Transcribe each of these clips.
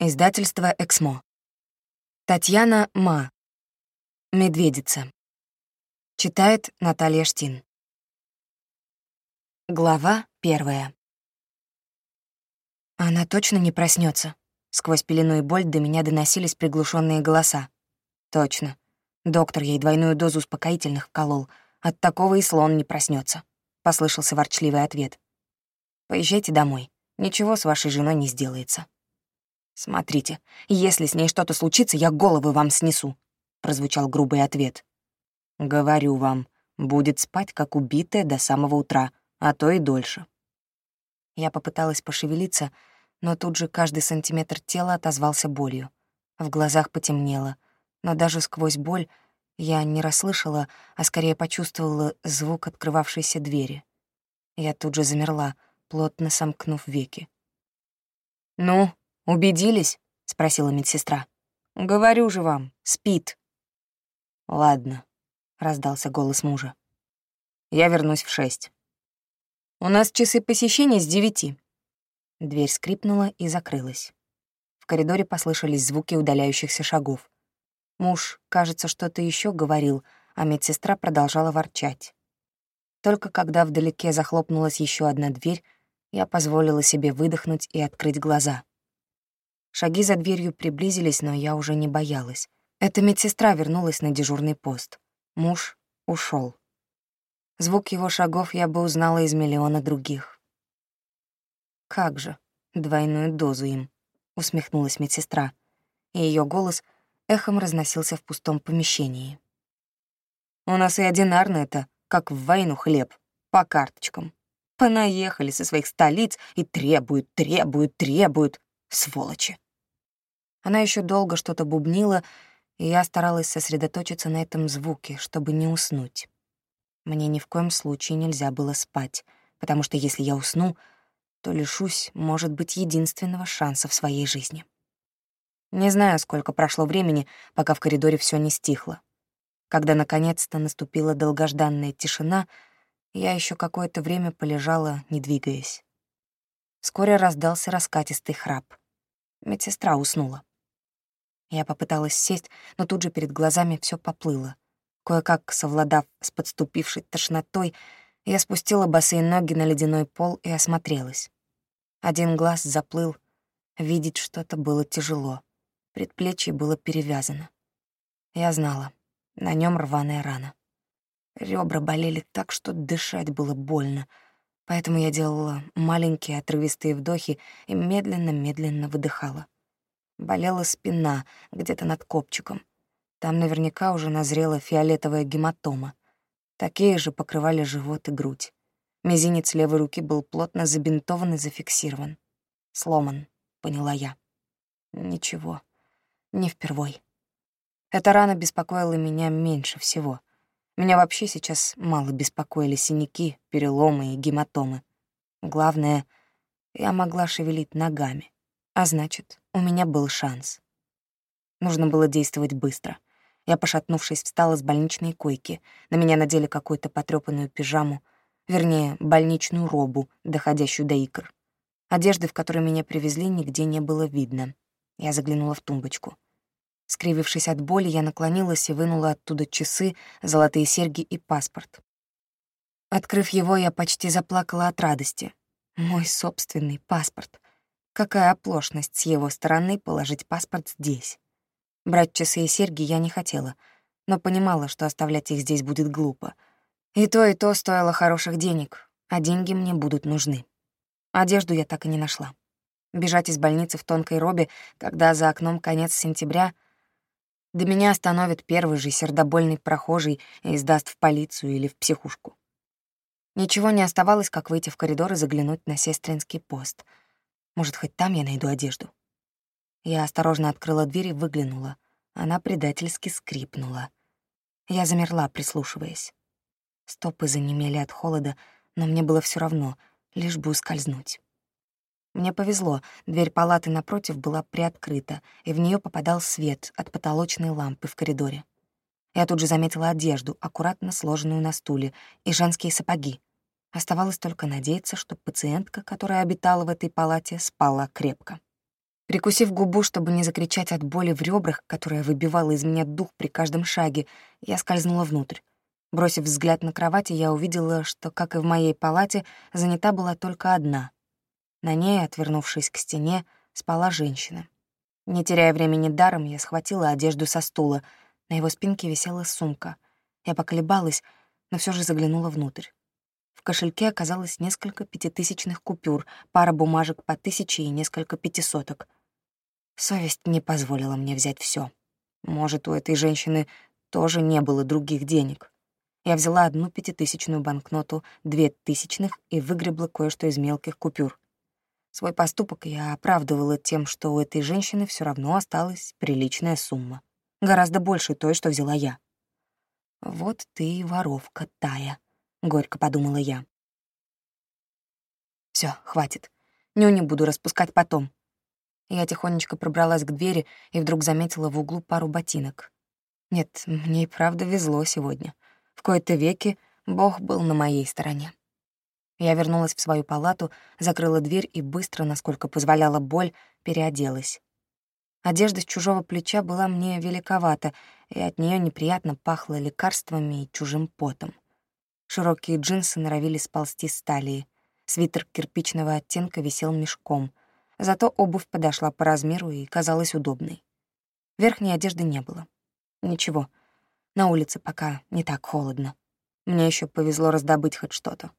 Издательство «Эксмо». Татьяна Ма. «Медведица». Читает Наталья Штин. Глава первая. Она точно не проснется. Сквозь пелену и боль до меня доносились приглушенные голоса. Точно. Доктор ей двойную дозу успокоительных вколол. От такого и слон не проснется. послышался ворчливый ответ. «Поезжайте домой. Ничего с вашей женой не сделается». «Смотрите, если с ней что-то случится, я головы вам снесу», — прозвучал грубый ответ. «Говорю вам, будет спать, как убитая до самого утра, а то и дольше». Я попыталась пошевелиться, но тут же каждый сантиметр тела отозвался болью. В глазах потемнело, но даже сквозь боль я не расслышала, а скорее почувствовала звук открывавшейся двери. Я тут же замерла, плотно сомкнув веки. «Ну, «Убедились?» — спросила медсестра. «Говорю же вам, спит». «Ладно», — раздался голос мужа. «Я вернусь в шесть». «У нас часы посещения с девяти». Дверь скрипнула и закрылась. В коридоре послышались звуки удаляющихся шагов. Муж, кажется, что-то еще говорил, а медсестра продолжала ворчать. Только когда вдалеке захлопнулась еще одна дверь, я позволила себе выдохнуть и открыть глаза. Шаги за дверью приблизились, но я уже не боялась. Эта медсестра вернулась на дежурный пост. Муж ушел. Звук его шагов я бы узнала из миллиона других. «Как же, двойную дозу им», — усмехнулась медсестра, и ее голос эхом разносился в пустом помещении. «У нас и одинарно это, как в войну хлеб, по карточкам. Понаехали со своих столиц и требуют, требуют, требуют. Сволочи. Она еще долго что-то бубнила, и я старалась сосредоточиться на этом звуке, чтобы не уснуть. Мне ни в коем случае нельзя было спать, потому что если я усну, то лишусь, может быть, единственного шанса в своей жизни. Не знаю, сколько прошло времени, пока в коридоре все не стихло. Когда наконец-то наступила долгожданная тишина, я еще какое-то время полежала, не двигаясь. Вскоре раздался раскатистый храп. Медсестра уснула. Я попыталась сесть, но тут же перед глазами все поплыло. Кое-как, совладав с подступившей тошнотой, я спустила босые ноги на ледяной пол и осмотрелась. Один глаз заплыл, видеть что-то было тяжело. Предплечье было перевязано. Я знала, на нем рваная рана. Ребра болели так, что дышать было больно — Поэтому я делала маленькие отрывистые вдохи и медленно-медленно выдыхала. Болела спина где-то над копчиком. Там наверняка уже назрела фиолетовая гематома. Такие же покрывали живот и грудь. Мизинец левой руки был плотно забинтован и зафиксирован. Сломан, поняла я. Ничего, не впервой. Эта рана беспокоила меня меньше всего. Меня вообще сейчас мало беспокоили синяки, переломы и гематомы. Главное, я могла шевелить ногами, а значит, у меня был шанс. Нужно было действовать быстро. Я, пошатнувшись, встала с больничной койки. На меня надели какую-то потрёпанную пижаму, вернее, больничную робу, доходящую до икр. Одежды, в которой меня привезли, нигде не было видно. Я заглянула в тумбочку — Скривившись от боли, я наклонилась и вынула оттуда часы, золотые серьги и паспорт. Открыв его, я почти заплакала от радости. Мой собственный паспорт. Какая оплошность с его стороны положить паспорт здесь. Брать часы и серьги я не хотела, но понимала, что оставлять их здесь будет глупо. И то, и то стоило хороших денег, а деньги мне будут нужны. Одежду я так и не нашла. Бежать из больницы в тонкой робе, когда за окном конец сентября — до меня остановит первый же сердобольный прохожий и сдаст в полицию или в психушку. Ничего не оставалось, как выйти в коридор и заглянуть на сестринский пост. Может, хоть там я найду одежду. Я осторожно открыла дверь и выглянула. Она предательски скрипнула. Я замерла, прислушиваясь. Стопы занемели от холода, но мне было все равно, лишь бы ускользнуть. Мне повезло, дверь палаты напротив была приоткрыта, и в нее попадал свет от потолочной лампы в коридоре. Я тут же заметила одежду, аккуратно сложенную на стуле, и женские сапоги. Оставалось только надеяться, что пациентка, которая обитала в этой палате, спала крепко. Прикусив губу, чтобы не закричать от боли в ребрах, которая выбивала из меня дух при каждом шаге, я скользнула внутрь. Бросив взгляд на кровати, я увидела, что, как и в моей палате, занята была только одна. На ней, отвернувшись к стене, спала женщина. Не теряя времени даром, я схватила одежду со стула. На его спинке висела сумка. Я поколебалась, но все же заглянула внутрь. Кошельке оказалось несколько пятитысячных купюр, пара бумажек по тысяче и несколько пятисоток. Совесть не позволила мне взять все. Может, у этой женщины тоже не было других денег. Я взяла одну пятитысячную банкноту, две тысячных и выгребла кое-что из мелких купюр. Свой поступок я оправдывала тем, что у этой женщины все равно осталась приличная сумма. Гораздо больше той, что взяла я. «Вот ты и воровка, Тая», — горько подумала я. Все, хватит. Ню не буду распускать потом. Я тихонечко пробралась к двери и вдруг заметила в углу пару ботинок. Нет, мне и правда везло сегодня. В кои-то веки Бог был на моей стороне. Я вернулась в свою палату, закрыла дверь и быстро, насколько позволяла боль, переоделась. Одежда с чужого плеча была мне великовата, и от нее неприятно пахло лекарствами и чужим потом. Широкие джинсы норовили сползти с талии. Свитер кирпичного оттенка висел мешком. Зато обувь подошла по размеру и казалась удобной. Верхней одежды не было. Ничего, на улице пока не так холодно. Мне еще повезло раздобыть хоть что-то.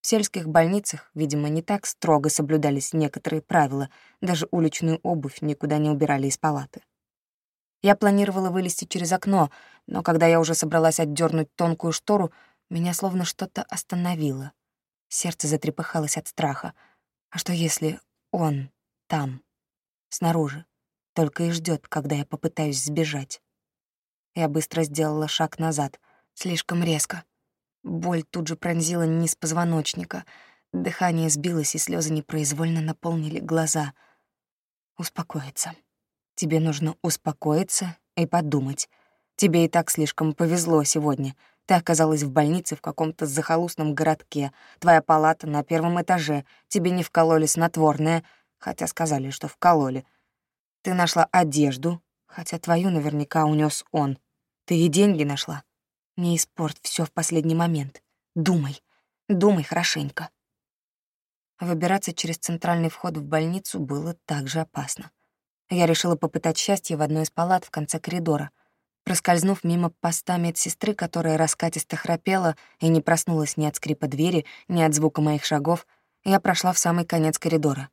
В сельских больницах, видимо, не так строго соблюдались некоторые правила, даже уличную обувь никуда не убирали из палаты. Я планировала вылезти через окно, но когда я уже собралась отдернуть тонкую штору, меня словно что-то остановило. Сердце затрепыхалось от страха. А что если он там, снаружи, только и ждет, когда я попытаюсь сбежать? Я быстро сделала шаг назад, слишком резко. Боль тут же пронзила низ позвоночника. Дыхание сбилось, и слезы непроизвольно наполнили глаза. Успокоиться. Тебе нужно успокоиться и подумать. Тебе и так слишком повезло сегодня. Ты оказалась в больнице в каком-то захолустном городке. Твоя палата на первом этаже. Тебе не вкололи снотворное, хотя сказали, что вкололи. Ты нашла одежду, хотя твою наверняка унес он. Ты и деньги нашла. Не испорт все в последний момент. Думай, думай хорошенько. Выбираться через центральный вход в больницу было также опасно. Я решила попытать счастье в одной из палат в конце коридора. Проскользнув мимо поста медсестры, которая раскатисто храпела и не проснулась ни от скрипа двери, ни от звука моих шагов, я прошла в самый конец коридора.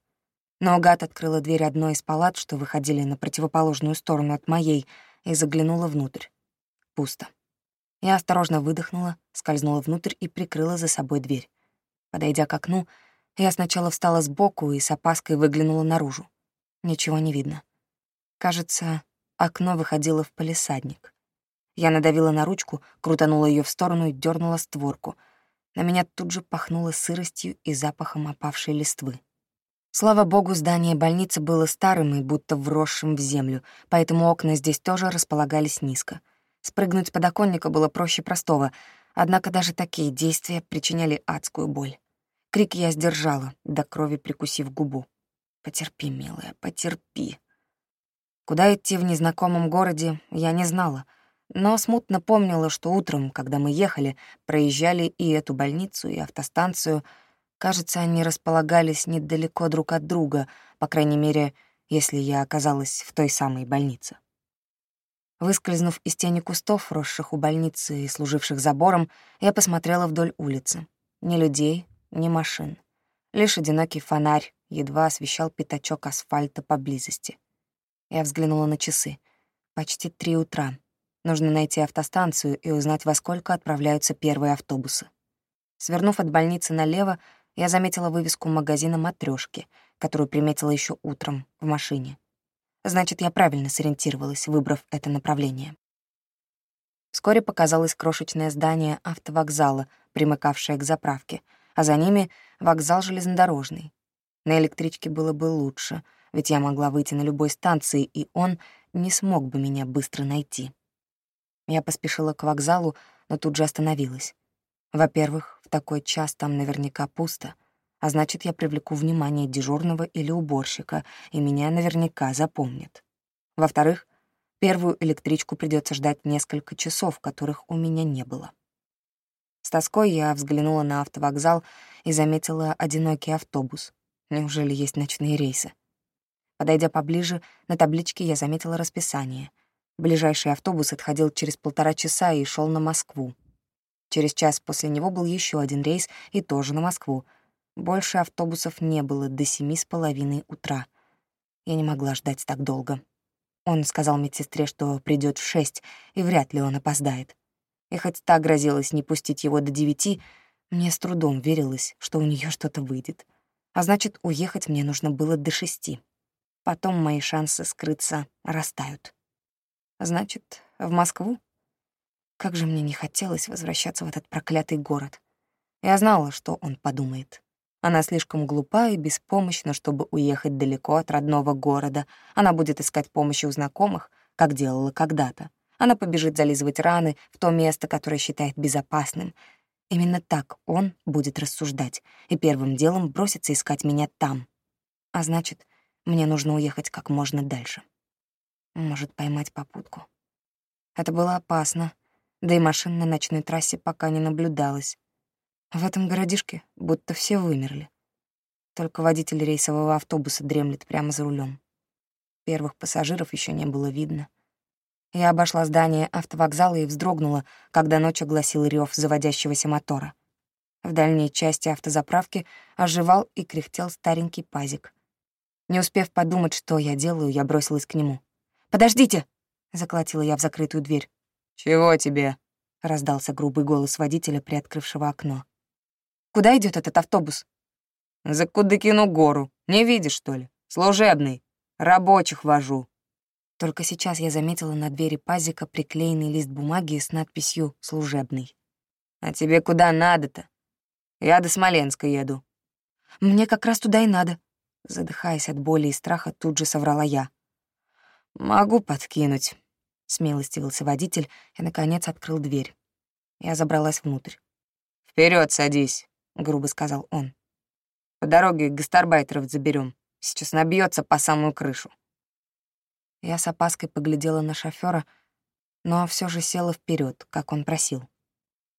Наугад открыла дверь одной из палат, что выходили на противоположную сторону от моей, и заглянула внутрь. Пусто. Я осторожно выдохнула, скользнула внутрь и прикрыла за собой дверь. Подойдя к окну, я сначала встала сбоку и с опаской выглянула наружу. Ничего не видно. Кажется, окно выходило в палисадник. Я надавила на ручку, крутанула ее в сторону и дернула створку. На меня тут же пахнуло сыростью и запахом опавшей листвы. Слава богу, здание больницы было старым и будто вросшим в землю, поэтому окна здесь тоже располагались низко — Спрыгнуть с подоконника было проще простого, однако даже такие действия причиняли адскую боль. Крик я сдержала, до крови прикусив губу. «Потерпи, милая, потерпи». Куда идти в незнакомом городе, я не знала, но смутно помнила, что утром, когда мы ехали, проезжали и эту больницу, и автостанцию, кажется, они располагались недалеко друг от друга, по крайней мере, если я оказалась в той самой больнице. Выскользнув из тени кустов, росших у больницы и служивших забором, я посмотрела вдоль улицы. Ни людей, ни машин. Лишь одинокий фонарь едва освещал пятачок асфальта поблизости. Я взглянула на часы. Почти три утра. Нужно найти автостанцию и узнать, во сколько отправляются первые автобусы. Свернув от больницы налево, я заметила вывеску магазина «Матрёшки», которую приметила еще утром в машине. Значит, я правильно сориентировалась, выбрав это направление. Вскоре показалось крошечное здание автовокзала, примыкавшее к заправке, а за ними вокзал железнодорожный. На электричке было бы лучше, ведь я могла выйти на любой станции, и он не смог бы меня быстро найти. Я поспешила к вокзалу, но тут же остановилась. Во-первых, в такой час там наверняка пусто, а значит, я привлеку внимание дежурного или уборщика, и меня наверняка запомнят. Во-вторых, первую электричку придется ждать несколько часов, которых у меня не было. С тоской я взглянула на автовокзал и заметила одинокий автобус. Неужели есть ночные рейсы? Подойдя поближе, на табличке я заметила расписание. Ближайший автобус отходил через полтора часа и шел на Москву. Через час после него был еще один рейс и тоже на Москву — больше автобусов не было до семи с половиной утра. Я не могла ждать так долго. Он сказал медсестре, что придет в шесть, и вряд ли он опоздает. И хоть та грозилась не пустить его до девяти, мне с трудом верилось, что у нее что-то выйдет. А значит, уехать мне нужно было до шести. Потом мои шансы скрыться растают. Значит, в Москву? Как же мне не хотелось возвращаться в этот проклятый город. Я знала, что он подумает. Она слишком глупа и беспомощна, чтобы уехать далеко от родного города. Она будет искать помощи у знакомых, как делала когда-то. Она побежит зализывать раны в то место, которое считает безопасным. Именно так он будет рассуждать и первым делом бросится искать меня там. А значит, мне нужно уехать как можно дальше. Может, поймать попутку. Это было опасно, да и машин на ночной трассе пока не наблюдалось. В этом городишке будто все вымерли. Только водитель рейсового автобуса дремлет прямо за рулем. Первых пассажиров еще не было видно. Я обошла здание автовокзала и вздрогнула, когда ночь огласил рев заводящегося мотора. В дальней части автозаправки оживал и кряхтел старенький пазик. Не успев подумать, что я делаю, я бросилась к нему. «Подождите!» — заколотила я в закрытую дверь. «Чего тебе?» — раздался грубый голос водителя, приоткрывшего окно. Куда идет этот автобус?» «За Кудыкину гору. Не видишь, что ли? Служебный. Рабочих вожу». Только сейчас я заметила на двери пазика приклеенный лист бумаги с надписью «Служебный». «А тебе куда надо-то? Я до Смоленска еду». «Мне как раз туда и надо», — задыхаясь от боли и страха, тут же соврала я. «Могу подкинуть», — смилостивился водитель и, наконец, открыл дверь. Я забралась внутрь. Вперед садись», — грубо сказал он. «По дороге гастарбайтеров заберем. Сейчас набьется по самую крышу». Я с опаской поглядела на шофера, но все же села вперед, как он просил.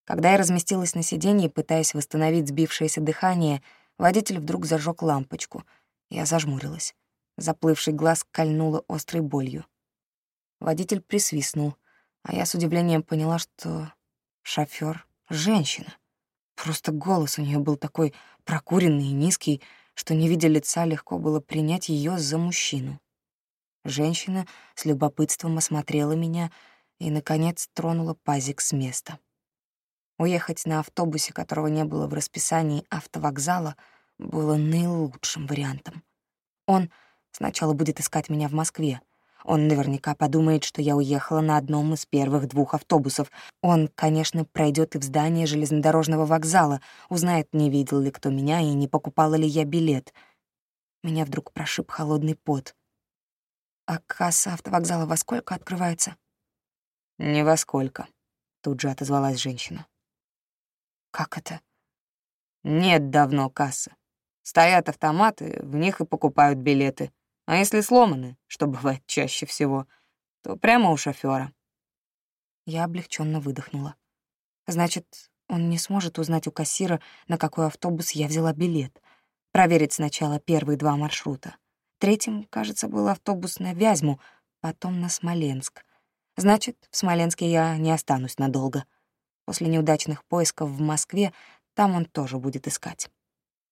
Когда я разместилась на сиденье, пытаясь восстановить сбившееся дыхание, водитель вдруг зажег лампочку. Я зажмурилась. Заплывший глаз кольнуло острой болью. Водитель присвистнул, а я с удивлением поняла, что шофер женщина. Просто голос у нее был такой прокуренный и низкий, что, не видя лица, легко было принять ее за мужчину. Женщина с любопытством осмотрела меня и, наконец, тронула пазик с места. Уехать на автобусе, которого не было в расписании автовокзала, было наилучшим вариантом. Он сначала будет искать меня в Москве — он наверняка подумает, что я уехала на одном из первых двух автобусов. Он, конечно, пройдет и в здание железнодорожного вокзала, узнает, не видел ли кто меня и не покупала ли я билет. Меня вдруг прошиб холодный пот. «А касса автовокзала во сколько открывается?» «Не во сколько», — тут же отозвалась женщина. «Как это?» «Нет давно кассы. Стоят автоматы, в них и покупают билеты. А если сломаны, что бывает чаще всего, то прямо у шофера. Я облегченно выдохнула. Значит, он не сможет узнать у кассира, на какой автобус я взяла билет. Проверить сначала первые два маршрута. Третьим, кажется, был автобус на Вязьму, потом на Смоленск. Значит, в Смоленске я не останусь надолго. После неудачных поисков в Москве там он тоже будет искать.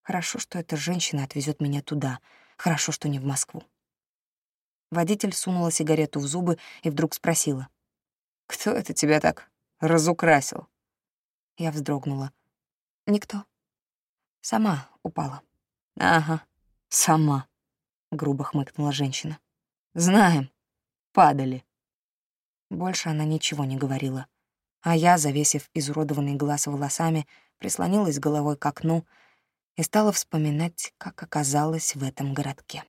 Хорошо, что эта женщина отвезет меня туда — Хорошо, что не в Москву. Водитель сунула сигарету в зубы и вдруг спросила. «Кто это тебя так разукрасил?» Я вздрогнула. «Никто. Сама упала». «Ага, сама», — грубо хмыкнула женщина. «Знаем. Падали». Больше она ничего не говорила. А я, завесив изуродованный глаз волосами, прислонилась головой к окну и стала вспоминать, как оказалась в этом городке.